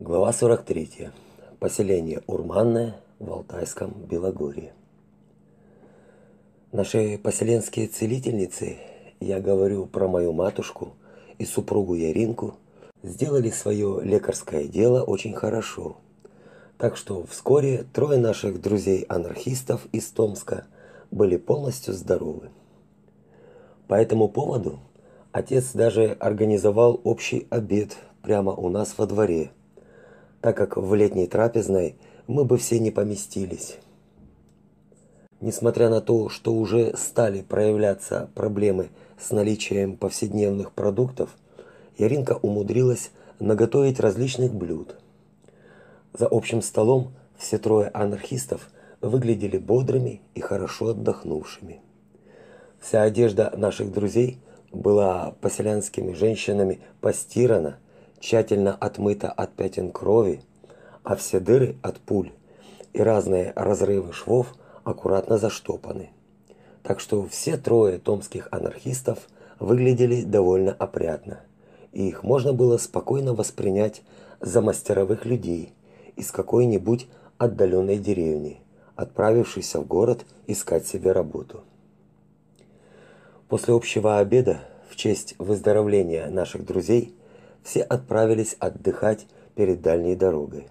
Глава 43. Поселение Урманное в Алтайском Белогорье. Наши поселенские целительницы, я говорю про мою матушку и супругу Яринку, сделали свое лекарское дело очень хорошо. Так что вскоре трое наших друзей-анархистов из Томска были полностью здоровы. По этому поводу отец даже организовал общий обед прямо у нас во дворе – так как в летней трапезной мы бы все не поместились. Несмотря на то, что уже стали проявляться проблемы с наличием повседневных продуктов, Яринка умудрилась наготовить различных блюд. За общим столом все трое анархистов выглядели бодрыми и хорошо отдохнувшими. Вся одежда наших друзей была поселянскими женщинами постирана тщательно отмыта от пятен крови, а все дыры от пуль и разные разрывы швов аккуратно заштопаны. Так что все трое томских анархистов выглядели довольно опрятно, и их можно было спокойно воспринять за мастеровых людей из какой-нибудь отдаленной деревни, отправившихся в город искать себе работу. После общего обеда в честь выздоровления наших друзей все отправились отдыхать перед дальней дорогой.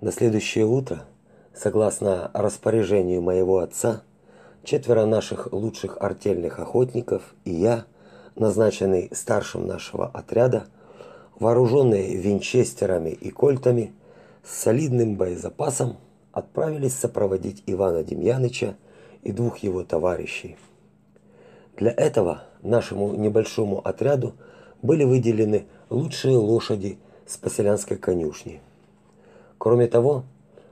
На следующее утро, согласно распоряжению моего отца, четверо наших лучших артельных охотников и я, назначенный старшим нашего отряда, вооруженные винчестерами и кольтами, с солидным боезапасом отправились сопроводить Ивана Демьяныча и двух его товарищей. Для этого нашему небольшому отряду были выделены лучшие лошади с поселянской конюшни. Кроме того,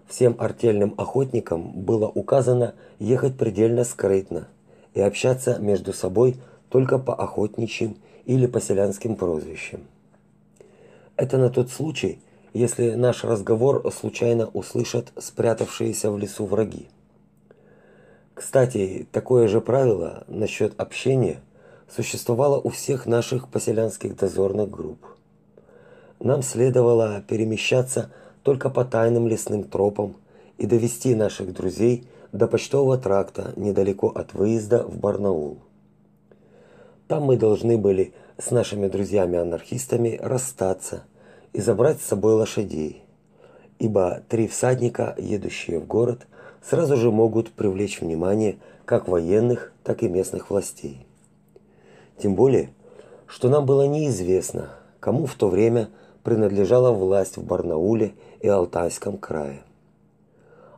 всем артельным охотникам было указано ехать предельно скрытно и общаться между собой только по охотничьим или поселянским прозвищам. Это на тот случай, если наш разговор случайно услышат спрятавшиеся в лесу враги. Кстати, такое же правило насчет общения – существовало у всех наших поселянских дозорных групп. Нам следовало перемещаться только по тайным лесным тропам и довести наших друзей до почтового тракта недалеко от выезда в Барнаул. Там мы должны были с нашими друзьями-анархистами расстаться и забрать с собой лошадей, ибо три всадника, едущие в город, сразу же могут привлечь внимание как военных, так и местных властей. Тем более, что нам было неизвестно, кому в то время принадлежала власть в Барнауле и Алтайском крае.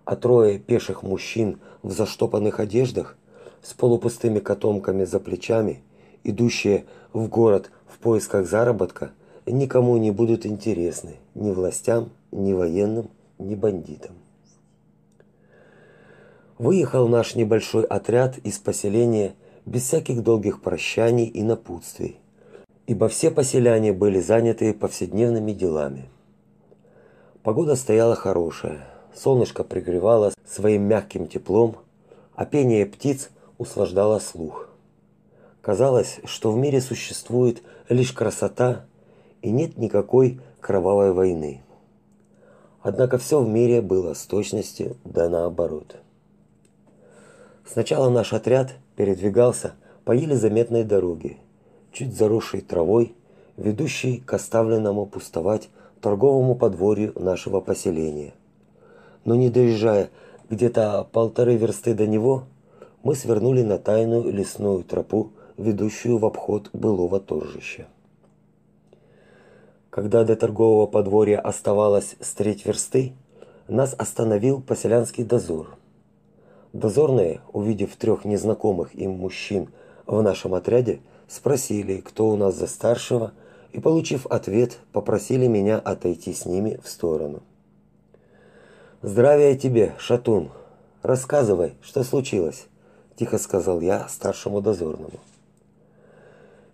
А трое пеших мужчин в заштопанных одеждах с полупустыми котомками за плечами, идущие в город в поисках заработка, никому не будут интересны, ни властям, ни военным, ни бандитам. Выехал наш небольшой отряд из поселения без всяких долгих прощаний и напутствий, ибо все поселяне были заняты повседневными делами. Погода стояла хорошая, солнышко пригревало своим мягким теплом, а пение птиц услаждало слух. Казалось, что в мире существует лишь красота и нет никакой кровавой войны. Однако все в мире было с точностью да наоборот. Сначала наш отряд передвигался по еле заметной дороге, чуть заросшей травой, ведущей к оставленному пустовать торговому подворью нашего поселения. Но не доезжая где-то полторы версты до него, мы свернули на тайную лесную тропу, ведущую в обход былого торжища. Когда до торгового подворья оставалось с треть версты, нас остановил поселянский дозор – Дозорные, увидев трех незнакомых им мужчин в нашем отряде, спросили, кто у нас за старшего, и, получив ответ, попросили меня отойти с ними в сторону. «Здравия тебе, Шатун! Рассказывай, что случилось?» – тихо сказал я старшему дозорному.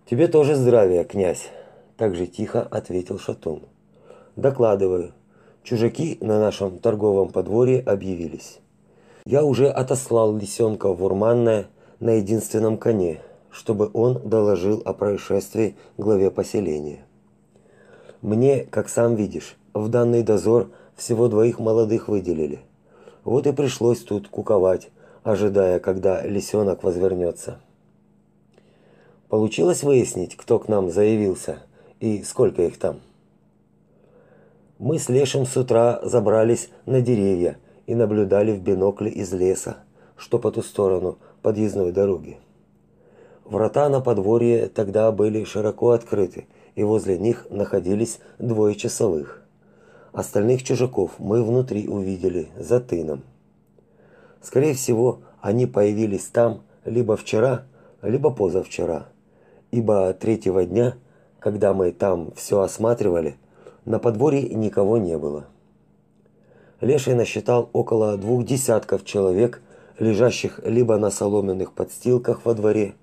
«Тебе тоже здравия, князь!» – также тихо ответил Шатун. «Докладываю. Чужаки на нашем торговом подворье объявились. Я уже отослал лисенка в Урманное на единственном коне, чтобы он доложил о происшествии главе поселения. Мне, как сам видишь, в данный дозор всего двоих молодых выделили. Вот и пришлось тут куковать, ожидая, когда лисенок возвернется. Получилось выяснить, кто к нам заявился и сколько их там. Мы с Лешим с утра забрались на деревья и наблюдали в бинокле из леса, что по ту сторону подъездной дороги. Врата на подворье тогда были широко открыты, и возле них находились двое часовых. Остальных чужаков мы внутри увидели за тыном. Скорее всего, они появились там либо вчера, либо позавчера, ибо третьего дня, когда мы там все осматривали, на подворье никого не было. Леший насчитал около двух десятков человек, лежащих либо на соломенных подстилках во дворе,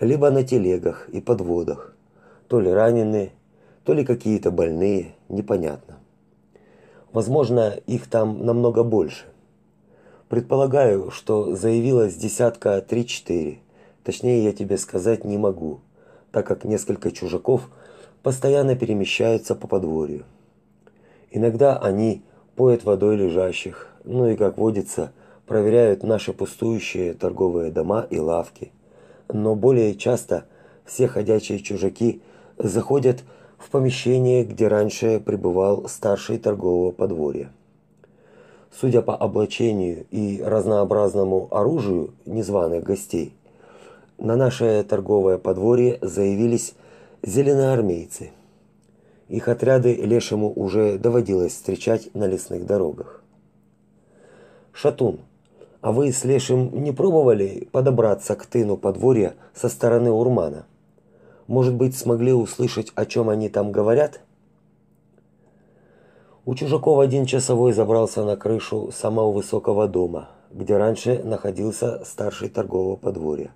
либо на телегах и подводах. То ли раненые, то ли какие-то больные, непонятно. Возможно, их там намного больше. Предполагаю, что заявилось десятка 3-4. Точнее я тебе сказать не могу, так как несколько чужаков постоянно перемещаются по подворью. Иногда они поят водой лежащих, ну и, как водится, проверяют наши пустующие торговые дома и лавки. Но более часто все ходячие чужаки заходят в помещение, где раньше пребывал старший торгового подворья. Судя по облачению и разнообразному оружию незваных гостей, на наше торговое подворье заявились зеленоармейцы. Их отряды Лешему уже доводилось встречать на лесных дорогах. Шатун, а вы с Лешим не пробовали подобраться к тыну подворья со стороны Урмана? Может быть, смогли услышать, о чем они там говорят? У чужаков один часовой забрался на крышу самого высокого дома, где раньше находился старший торгового подворья.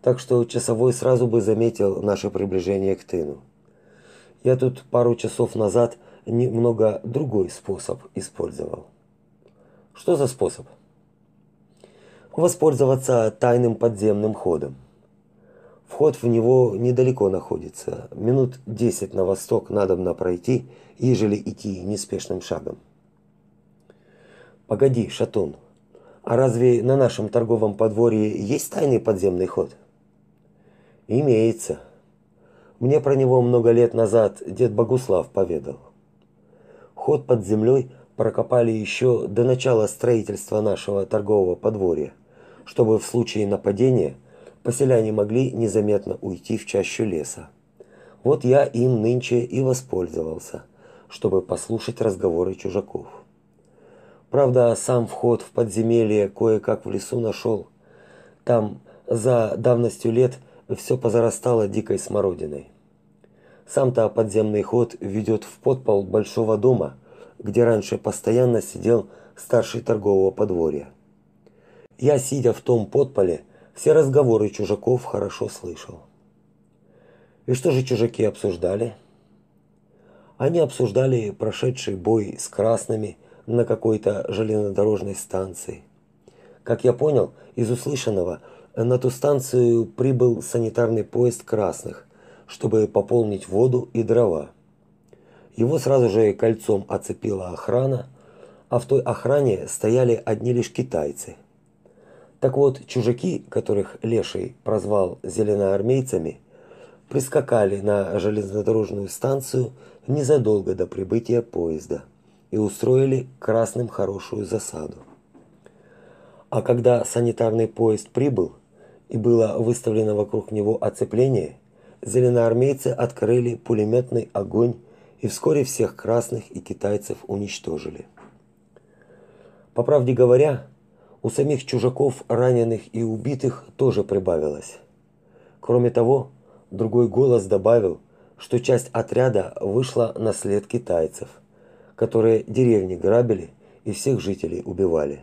Так что часовой сразу бы заметил наше приближение к тыну. Я тут пару часов назад немного другой способ использовал. Что за способ? Воспользоваться тайным подземным ходом. Вход в него недалеко находится. Минут 10 на восток надо пройти, ежели идти неспешным шагом. Погоди, Шатун. А разве на нашем торговом подворье есть тайный подземный ход? Имеется. Мне про него много лет назад дед Богуслав поведал. Ход под землей прокопали еще до начала строительства нашего торгового подворья, чтобы в случае нападения поселяне могли незаметно уйти в чащу леса. Вот я им нынче и воспользовался, чтобы послушать разговоры чужаков. Правда, сам вход в подземелье кое-как в лесу нашел. Там за давностью лет все позарастало дикой смородиной. Сам-то подземный ход ведет в подпол большого дома, где раньше постоянно сидел старший торгового подворья. Я, сидя в том подполе, все разговоры чужаков хорошо слышал. И что же чужаки обсуждали? Они обсуждали прошедший бой с красными на какой-то железнодорожной станции. Как я понял из услышанного, на ту станцию прибыл санитарный поезд красных, чтобы пополнить воду и дрова. Его сразу же кольцом оцепила охрана, а в той охране стояли одни лишь китайцы. Так вот, чужаки, которых Леший прозвал зеленоармейцами, прискакали на железнодорожную станцию незадолго до прибытия поезда и устроили красным хорошую засаду. А когда санитарный поезд прибыл, и было выставлено вокруг него оцепление, зеленоармейцы открыли пулеметный огонь и вскоре всех красных и китайцев уничтожили. По правде говоря, у самих чужаков раненых и убитых тоже прибавилось. Кроме того, другой голос добавил, что часть отряда вышла на след китайцев, которые деревни грабили и всех жителей убивали.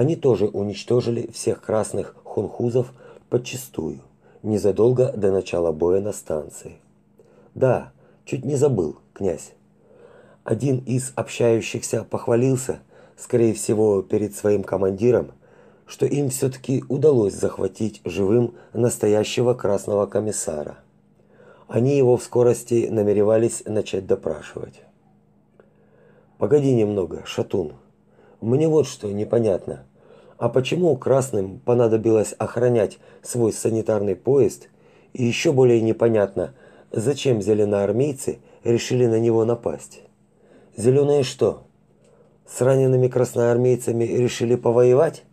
Они тоже уничтожили всех красных хунхузов подчистую, незадолго до начала боя на станции. Да, чуть не забыл, князь. Один из общающихся похвалился, скорее всего, перед своим командиром, что им все таки удалось захватить живым настоящего красного комиссара. Они его в скорости намеревались начать допрашивать. Погоди немного, Шатун. Мне вот что непонятно. А почему красным понадобилось охранять свой санитарный поезд? И еще более непонятно, зачем зеленоармейцы решили на него напасть? Зеленые что? С ранеными красноармейцами решили повоевать?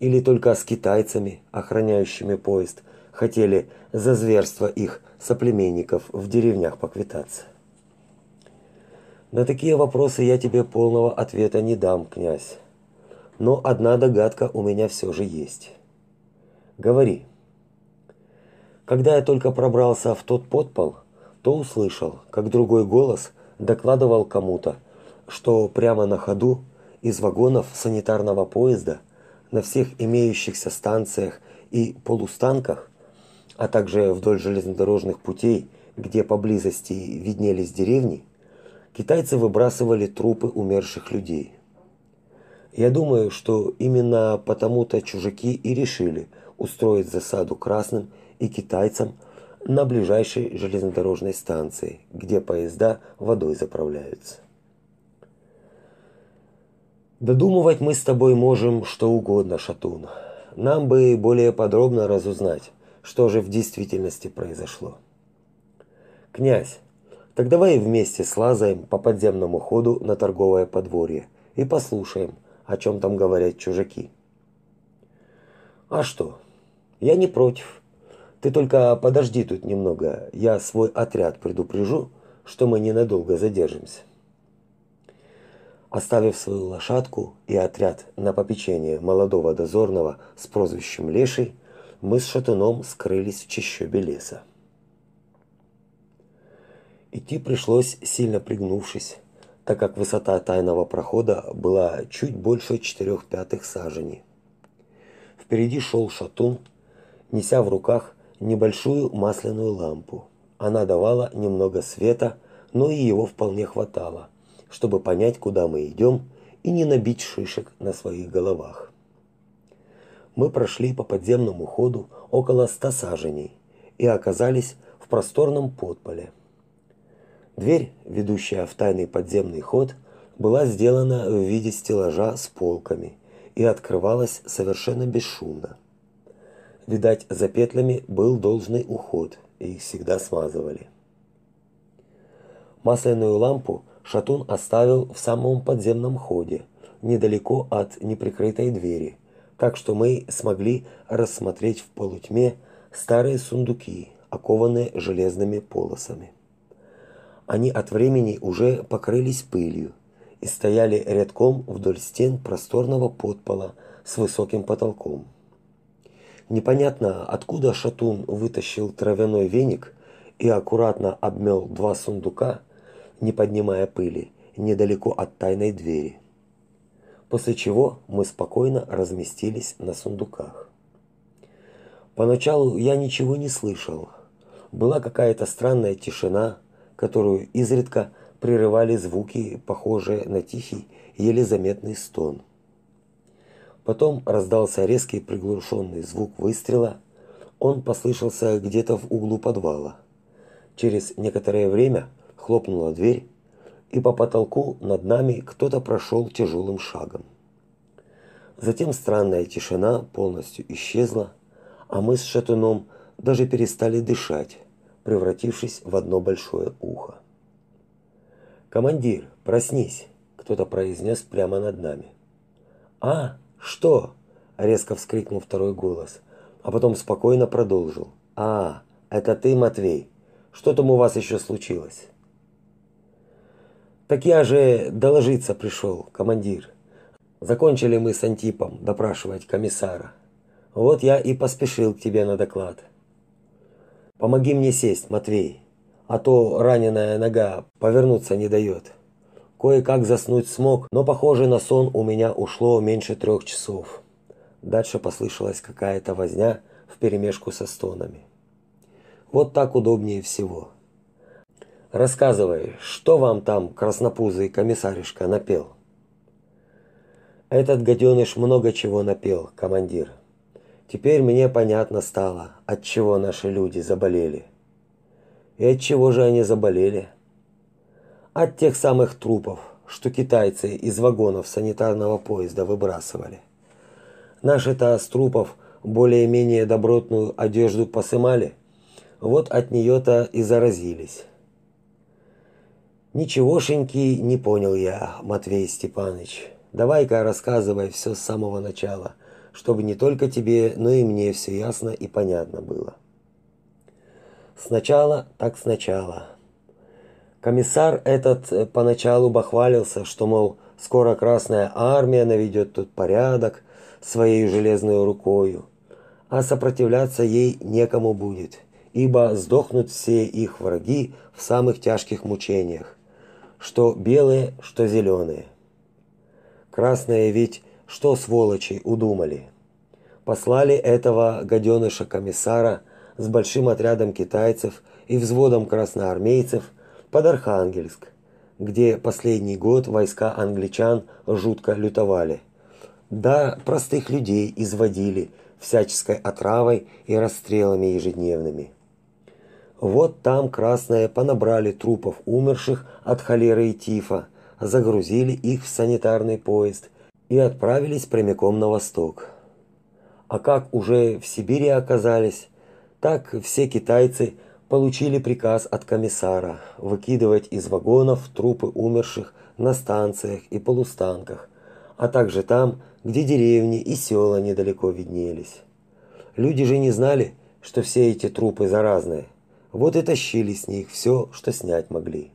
Или только с китайцами, охраняющими поезд, хотели за зверство их соплеменников в деревнях поквитаться? На такие вопросы я тебе полного ответа не дам, князь. Но одна догадка у меня все же есть. Говори. Когда я только пробрался в тот подпол, то услышал, как другой голос докладывал кому-то, что прямо на ходу из вагонов санитарного поезда на всех имеющихся станциях и полустанках, а также вдоль железнодорожных путей, где поблизости виднелись деревни, китайцы выбрасывали трупы умерших людей. Я думаю, что именно потому-то чужаки и решили устроить засаду красным и китайцам на ближайшей железнодорожной станции, где поезда водой заправляются. Додумывать мы с тобой можем что угодно, Шатун. Нам бы более подробно разузнать, что же в действительности произошло. Князь, так давай вместе слазаем по подземному ходу на торговое подворье и послушаем, о чем там говорят чужаки. А что? Я не против. Ты только подожди тут немного, я свой отряд предупрежу, что мы ненадолго задержимся. Оставив свою лошадку и отряд на попечение молодого дозорного с прозвищем Леший, мы с шатуном скрылись в чащобе леса. Идти пришлось сильно пригнувшись, так как высота тайного прохода была чуть больше четырех пятых сажени. Впереди шел шатун, неся в руках небольшую масляную лампу. Она давала немного света, но и его вполне хватало, чтобы понять, куда мы идем, и не набить шишек на своих головах. Мы прошли по подземному ходу около ста саженей и оказались в просторном подполе. Дверь, ведущая в тайный подземный ход, была сделана в виде стеллажа с полками и открывалась совершенно бесшумно. Видать, за петлями был должный уход, и их всегда смазывали. Масляную лампу Шатун оставил в самом подземном ходе, недалеко от неприкрытой двери, так что мы смогли рассмотреть в полутьме старые сундуки, окованные железными полосами. Они от времени уже покрылись пылью и стояли рядком вдоль стен просторного подпола с высоким потолком. Непонятно, откуда Шатун вытащил травяной веник и аккуратно обмел два сундука, не поднимая пыли, недалеко от тайной двери. После чего мы спокойно разместились на сундуках. Поначалу я ничего не слышал. Была какая-то странная тишина, которую изредка прерывали звуки, похожие на тихий, еле заметный стон. Потом раздался резкий приглушенный звук выстрела. Он послышался где-то в углу подвала. Через некоторое время хлопнула дверь, и по потолку над нами кто-то прошел тяжелым шагом. Затем странная тишина полностью исчезла, а мы с шатуном даже перестали дышать, превратившись в одно большое ухо. «Командир, проснись!» – кто-то произнес прямо над нами. «А, что?» – резко вскрикнул второй голос, а потом спокойно продолжил. «А, это ты, Матвей? Что там у вас еще случилось?» «Так я же доложиться пришел, командир. Закончили мы с Антипом допрашивать комиссара. Вот я и поспешил к тебе на доклад. Помоги мне сесть, Матвей, а то раненая нога повернуться не дает. Кое-как заснуть смог, но, похоже, на сон у меня ушло меньше трех часов. Дальше послышалась какая-то возня вперемешку со стонами. Вот так удобнее всего. Рассказывай, что вам там краснопузый комиссаришка напел? Этот гаденыш много чего напел, командир. Теперь мне понятно стало, от чего наши люди заболели. И от чего же они заболели? от тех самых трупов, что китайцы из вагонов санитарного поезда выбрасывали. Наши-то с трупов более-менее добротную одежду посымали, вот от нее-то и заразились. Ничегошеньки не понял я, Матвей Степанович. Давай-ка рассказывай все с самого начала, чтобы не только тебе, но и мне все ясно и понятно было. Сначала так сначала. Комиссар этот э, поначалу бахвалился, что, мол, скоро Красная Армия наведет тут порядок своей железной рукою, а сопротивляться ей некому будет, ибо сдохнут все их враги в самых тяжких мучениях, что белые, что зеленые. Красные ведь что сволочи удумали. Послали этого гаденыша комиссара с большим отрядом китайцев и взводом красноармейцев под Архангельск, где последний год войска англичан жутко лютовали. Да, простых людей изводили всяческой отравой и расстрелами ежедневными. Вот там красные понабрали трупов умерших от холеры и тифа, загрузили их в санитарный поезд и отправились прямиком на восток. А как уже в Сибири оказались, так все китайцы получили приказ от комиссара выкидывать из вагонов трупы умерших на станциях и полустанках, а также там, где деревни и села недалеко виднелись. Люди же не знали, что все эти трупы заразные. Вот и тащили с них все, что снять могли.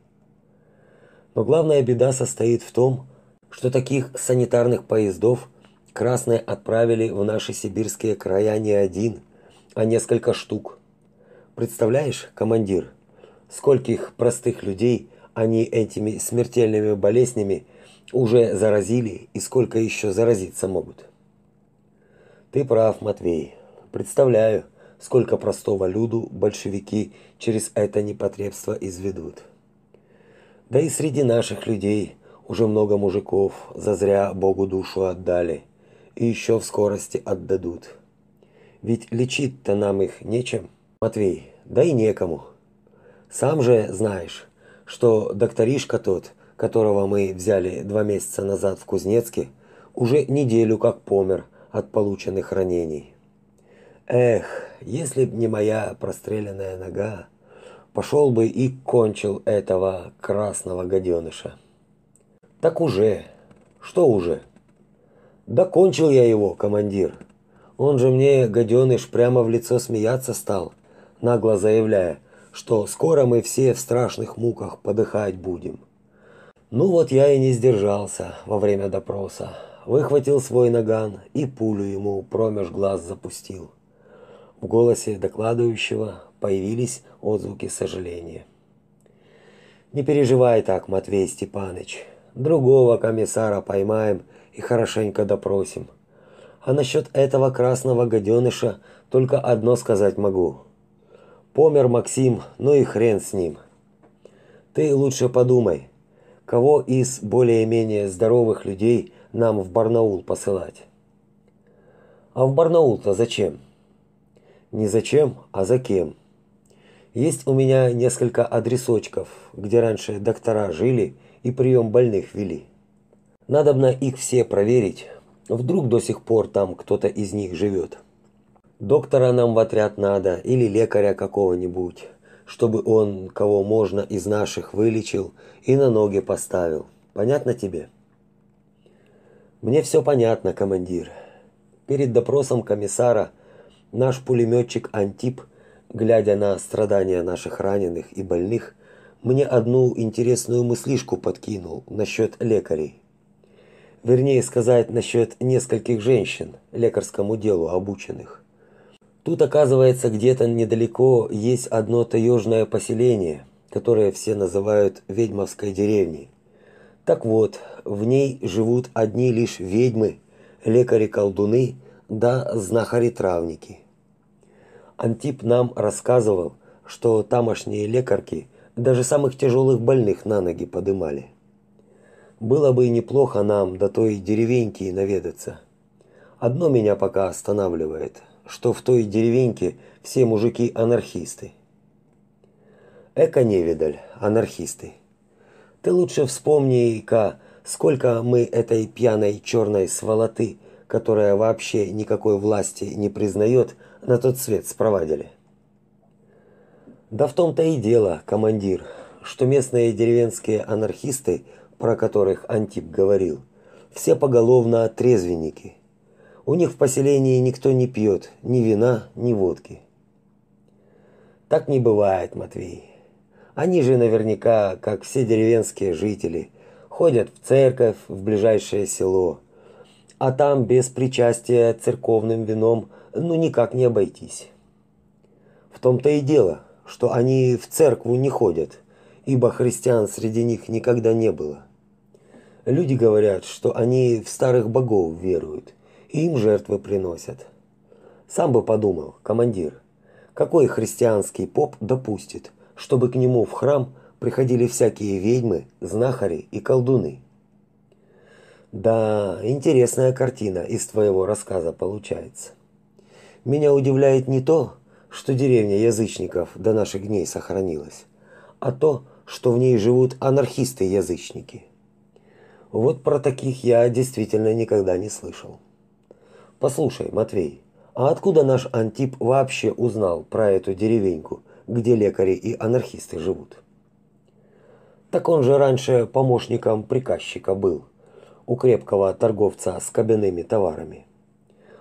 Но главная беда состоит в том, что таких санитарных поездов красные отправили в наши сибирские края не один, а несколько штук. Представляешь, командир, скольких простых людей они этими смертельными болезнями уже заразили и сколько еще заразиться могут? Ты прав, Матвей. Представляю, сколько простого люду большевики через это непотребство изведут. Да и среди наших людей уже много мужиков зазря Богу душу отдали и еще в скорости отдадут. Ведь лечить-то нам их нечем, Матвей, да и некому. Сам же знаешь, что докторишка тот, которого мы взяли два месяца назад в Кузнецке, уже неделю как помер от полученных ранений. Эх, если б не моя простреленная нога, пошел бы и кончил этого красного гаденыша. Так уже. Что уже? Да кончил я его, командир. Он же мне, гаденыш, прямо в лицо смеяться стал, нагло заявляя, что скоро мы все в страшных муках подыхать будем. Ну вот я и не сдержался во время допроса. Выхватил свой наган и пулю ему промеж глаз запустил. В голосе докладывающего появились отзвуки сожаления. Не переживай так, Матвей Степанович. Другого комиссара поймаем и хорошенько допросим. А насчет этого красного гаденыша только одно сказать могу. Помер Максим, ну и хрен с ним. Ты лучше подумай, кого из более-менее здоровых людей нам в Барнаул посылать. А в Барнаул-то зачем? Не зачем, а за кем. Есть у меня несколько адресочков, где раньше доктора жили и прием больных вели. Надобно их все проверить. Вдруг до сих пор там кто-то из них живет. Доктора нам в отряд надо или лекаря какого-нибудь, чтобы он кого можно из наших вылечил и на ноги поставил. Понятно тебе? Мне все понятно, командир. Перед допросом комиссара Наш пулеметчик Антип, глядя на страдания наших раненых и больных, мне одну интересную мыслишку подкинул насчет лекарей. Вернее сказать, насчет нескольких женщин, лекарскому делу обученных. Тут, оказывается, где-то недалеко есть одно таежное поселение, которое все называют ведьмовской деревней. Так вот, в ней живут одни лишь ведьмы, лекари-колдуны да знахари-травники. Антип нам рассказывал, что тамошние лекарки даже самых тяжелых больных на ноги подымали. Было бы и неплохо нам до той деревеньки наведаться. Одно меня пока останавливает, что в той деревеньке все мужики анархисты. Эко невидаль, анархисты. Ты лучше вспомни-ка Сколько мы этой пьяной черной сволоты, которая вообще никакой власти не признает, на тот свет спровадили? Да в том-то и дело, командир, что местные деревенские анархисты, про которых Антип говорил, все поголовно трезвенники. У них в поселении никто не пьет ни вина, ни водки. Так не бывает, Матвей. Они же наверняка, как все деревенские жители, ходят в церковь в ближайшее село. А там без причастия церковным вином ну никак не обойтись. В том-то и дело, что они в церкву не ходят, ибо христиан среди них никогда не было. Люди говорят, что они в старых богов веруют и им жертвы приносят. Сам бы подумал, командир, какой христианский поп допустит, чтобы к нему в храм приходили всякие ведьмы, знахари и колдуны? Да, интересная картина из твоего рассказа получается. Меня удивляет не то, что деревня язычников до наших дней сохранилась, а то, что в ней живут анархисты-язычники. Вот про таких я действительно никогда не слышал. Послушай, Матвей, а откуда наш Антип вообще узнал про эту деревеньку, где лекари и анархисты живут? Так он же раньше помощником приказчика был, у крепкого торговца с кабинными товарами.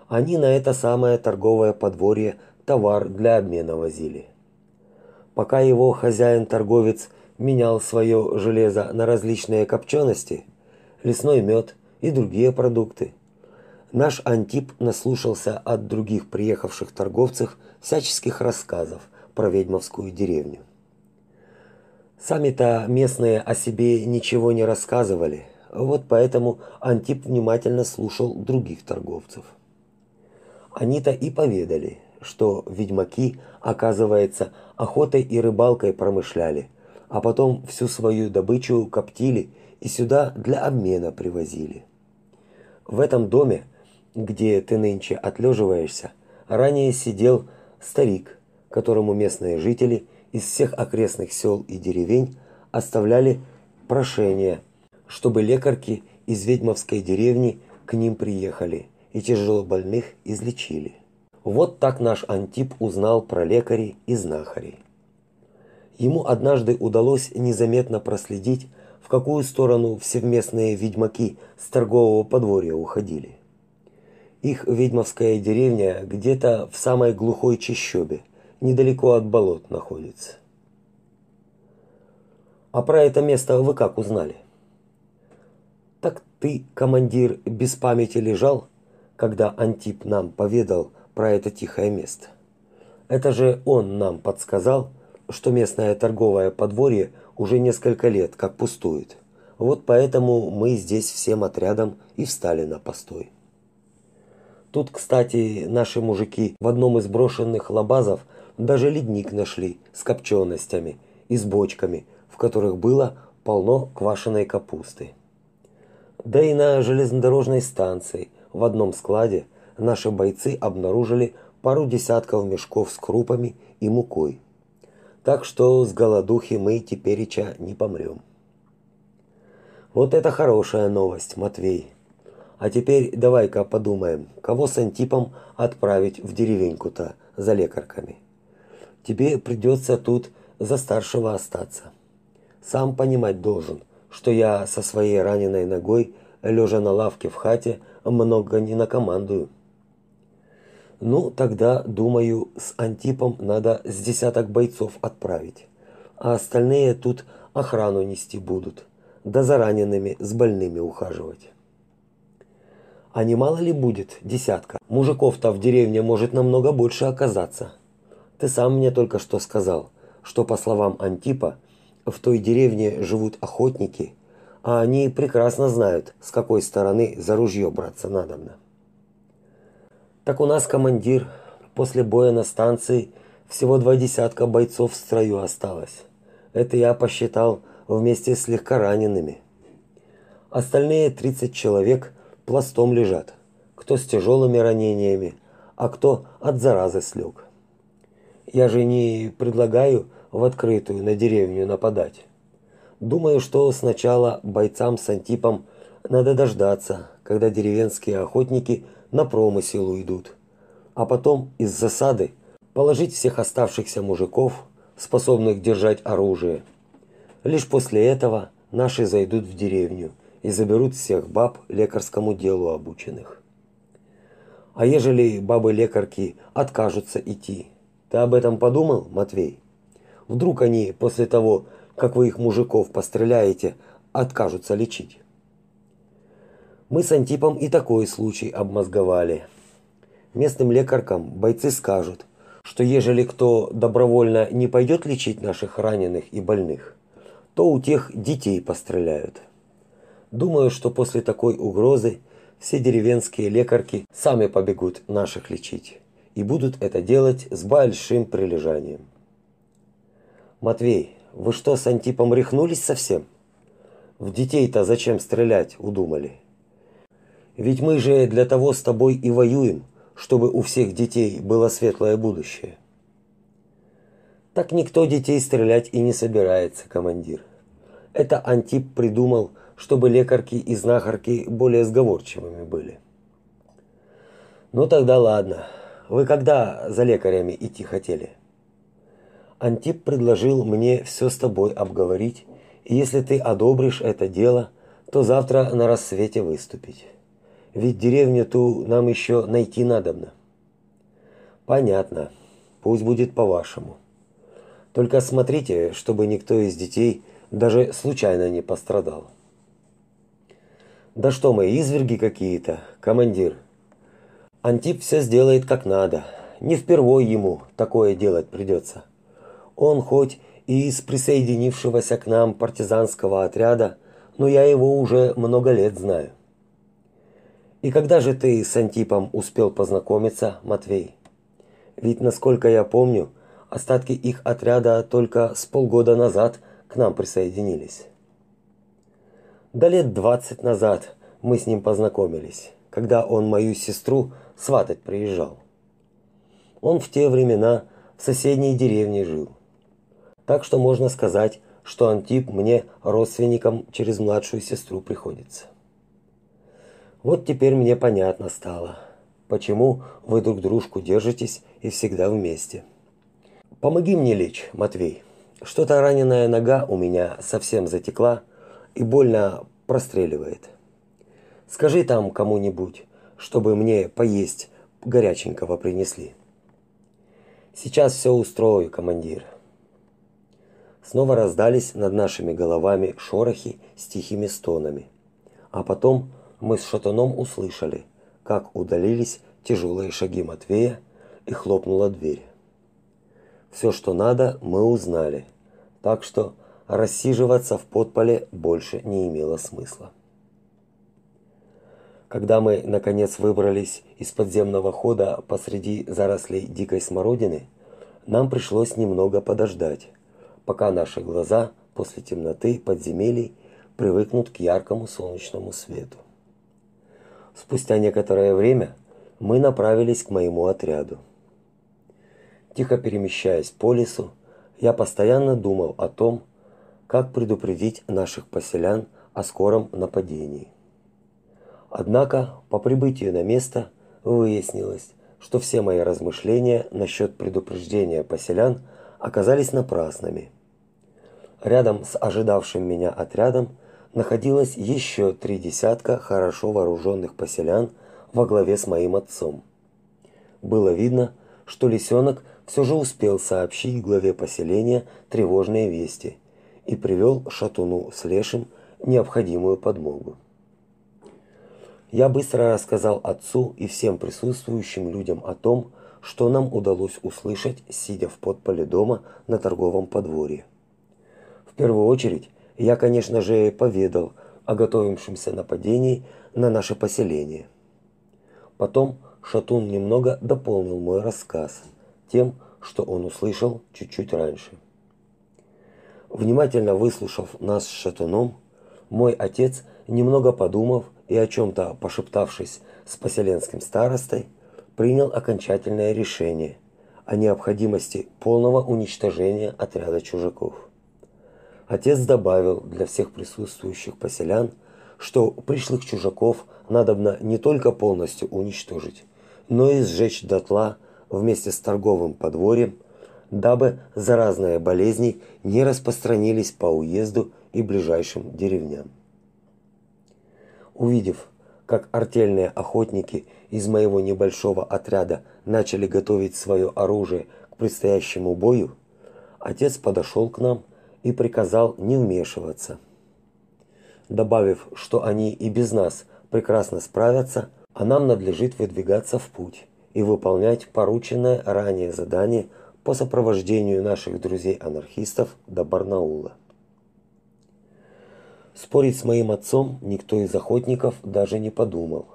Они на это самое торговое подворье товар для обмена возили. Пока его хозяин-торговец менял свое железо на различные копчености, лесной мед и другие продукты, наш Антип наслушался от других приехавших торговцев всяческих рассказов про ведьмовскую деревню. Сами-то местные о себе ничего не рассказывали, вот поэтому Антип внимательно слушал других торговцев. Они-то и поведали, что ведьмаки, оказывается, охотой и рыбалкой промышляли, а потом всю свою добычу коптили и сюда для обмена привозили. В этом доме где ты нынче отлеживаешься, ранее сидел старик, которому местные жители из всех окрестных сел и деревень оставляли прошение, чтобы лекарки из ведьмовской деревни к ним приехали и тяжелобольных излечили. Вот так наш Антип узнал про лекарей и знахарей. Ему однажды удалось незаметно проследить, в какую сторону всевместные ведьмаки с торгового подворья уходили. Их ведьмовская деревня где-то в самой глухой чащобе, недалеко от болот находится. А про это место вы как узнали? Так ты, командир, без памяти лежал, когда Антип нам поведал про это тихое место. Это же он нам подсказал, что местное торговое подворье уже несколько лет как пустует. Вот поэтому мы здесь всем отрядом и встали на постой. Тут, кстати, наши мужики в одном из брошенных лабазов даже ледник нашли с копченостями и с бочками, в которых было полно квашеной капусты. Да и на железнодорожной станции в одном складе наши бойцы обнаружили пару десятков мешков с крупами и мукой. Так что с голодухи мы тепереча не помрем. Вот это хорошая новость, Матвей. А теперь давай-ка подумаем, кого с Антипом отправить в деревеньку-то за лекарками. Тебе придется тут за старшего остаться. Сам понимать должен, что я со своей раненой ногой, лежа на лавке в хате, много не накомандую. Ну, тогда, думаю, с Антипом надо с десяток бойцов отправить, а остальные тут охрану нести будут, да за ранеными с больными ухаживать. А не мало ли будет десятка? Мужиков-то в деревне может намного больше оказаться. Ты сам мне только что сказал, что по словам Антипа, в той деревне живут охотники, а они прекрасно знают, с какой стороны за ружье браться надобно. Так у нас командир после боя на станции всего два десятка бойцов в строю осталось. Это я посчитал вместе с легкоранеными. Остальные 30 человек пластом лежат, кто с тяжелыми ранениями, а кто от заразы слег. Я же не предлагаю в открытую на деревню нападать. Думаю, что сначала бойцам с Антипом надо дождаться, когда деревенские охотники на промысел уйдут, а потом из засады положить всех оставшихся мужиков, способных держать оружие. Лишь после этого наши зайдут в деревню и заберут всех баб лекарскому делу обученных. А ежели бабы-лекарки откажутся идти? Ты об этом подумал, Матвей? Вдруг они после того, как вы их мужиков постреляете, откажутся лечить? Мы с Антипом и такой случай обмозговали. Местным лекаркам бойцы скажут, что ежели кто добровольно не пойдет лечить наших раненых и больных, то у тех детей постреляют. Думаю, что после такой угрозы все деревенские лекарки сами побегут наших лечить и будут это делать с большим прилежанием. Матвей, вы что, с Антипом рехнулись совсем? В детей-то зачем стрелять, удумали? Ведь мы же для того с тобой и воюем, чтобы у всех детей было светлое будущее. Так никто детей стрелять и не собирается, командир. Это Антип придумал, чтобы лекарки и знахарки более сговорчивыми были. Ну тогда ладно. Вы когда за лекарями идти хотели? Антип предложил мне все с тобой обговорить, и если ты одобришь это дело, то завтра на рассвете выступить. Ведь деревню ту нам еще найти надобно. Понятно. Пусть будет по-вашему. Только смотрите, чтобы никто из детей даже случайно не пострадал. Да что мы, изверги какие-то, командир. Антип все сделает как надо. Не впервой ему такое делать придется. Он хоть и из присоединившегося к нам партизанского отряда, но я его уже много лет знаю. И когда же ты с Антипом успел познакомиться, Матвей? Ведь, насколько я помню, остатки их отряда только с полгода назад к нам присоединились. Да лет двадцать назад мы с ним познакомились, когда он мою сестру сватать приезжал. Он в те времена в соседней деревне жил. Так что можно сказать, что Антип мне родственником через младшую сестру приходится. Вот теперь мне понятно стало, почему вы друг дружку держитесь и всегда вместе. Помоги мне лечь, Матвей. Что-то раненая нога у меня совсем затекла, и больно простреливает. Скажи там кому-нибудь, чтобы мне поесть горяченького принесли. Сейчас все устрою, командир. Снова раздались над нашими головами шорохи с тихими стонами. А потом мы с Шатуном услышали, как удалились тяжелые шаги Матвея и хлопнула дверь. Все, что надо, мы узнали. Так что рассиживаться в подполе больше не имело смысла. Когда мы наконец выбрались из подземного хода посреди зарослей дикой смородины, нам пришлось немного подождать, пока наши глаза после темноты подземелий привыкнут к яркому солнечному свету. Спустя некоторое время мы направились к моему отряду. Тихо перемещаясь по лесу, я постоянно думал о том, как предупредить наших поселян о скором нападении. Однако по прибытию на место выяснилось, что все мои размышления насчет предупреждения поселян оказались напрасными. Рядом с ожидавшим меня отрядом находилось еще три десятка хорошо вооруженных поселян во главе с моим отцом. Было видно, что лисенок все же успел сообщить главе поселения тревожные вести – и привел шатуну с лешим необходимую подмогу. Я быстро рассказал отцу и всем присутствующим людям о том, что нам удалось услышать, сидя в подполе дома на торговом подворье. В первую очередь, я, конечно же, поведал о готовившемся нападении на наше поселение. Потом Шатун немного дополнил мой рассказ тем, что он услышал чуть-чуть раньше. Внимательно выслушав нас с Шатуном, мой отец, немного подумав и о чем-то пошептавшись с поселенским старостой, принял окончательное решение о необходимости полного уничтожения отряда чужаков. Отец добавил для всех присутствующих поселян, что пришлых чужаков надобно не только полностью уничтожить, но и сжечь дотла вместе с торговым подворьем, дабы заразные болезни не распространились по уезду и ближайшим деревням. Увидев, как артельные охотники из моего небольшого отряда начали готовить свое оружие к предстоящему бою, отец подошел к нам и приказал не вмешиваться. Добавив, что они и без нас прекрасно справятся, а нам надлежит выдвигаться в путь и выполнять порученное ранее задание по сопровождению наших друзей-анархистов до Барнаула. Спорить с моим отцом никто из охотников даже не подумал.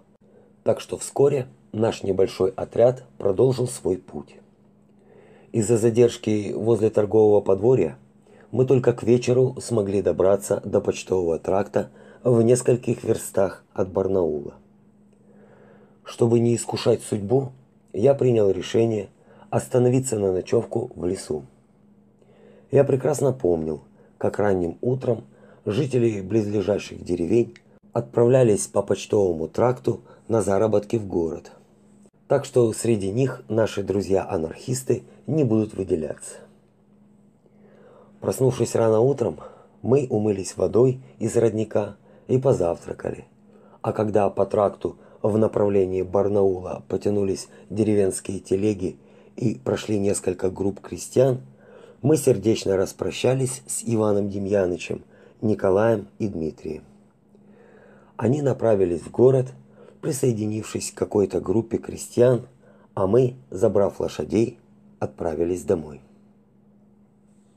Так что вскоре наш небольшой отряд продолжил свой путь. Из-за задержки возле торгового подворья мы только к вечеру смогли добраться до почтового тракта в нескольких верстах от Барнаула. Чтобы не искушать судьбу, я принял решение остановиться на ночевку в лесу. Я прекрасно помнил, как ранним утром жители близлежащих деревень отправлялись по почтовому тракту на заработки в город. Так что среди них наши друзья-анархисты не будут выделяться. Проснувшись рано утром, мы умылись водой из родника и позавтракали. А когда по тракту в направлении Барнаула потянулись деревенские телеги и прошли несколько групп крестьян, мы сердечно распрощались с Иваном Демьянычем Николаем и Дмитрием. Они направились в город, присоединившись к какой-то группе крестьян, а мы, забрав лошадей, отправились домой.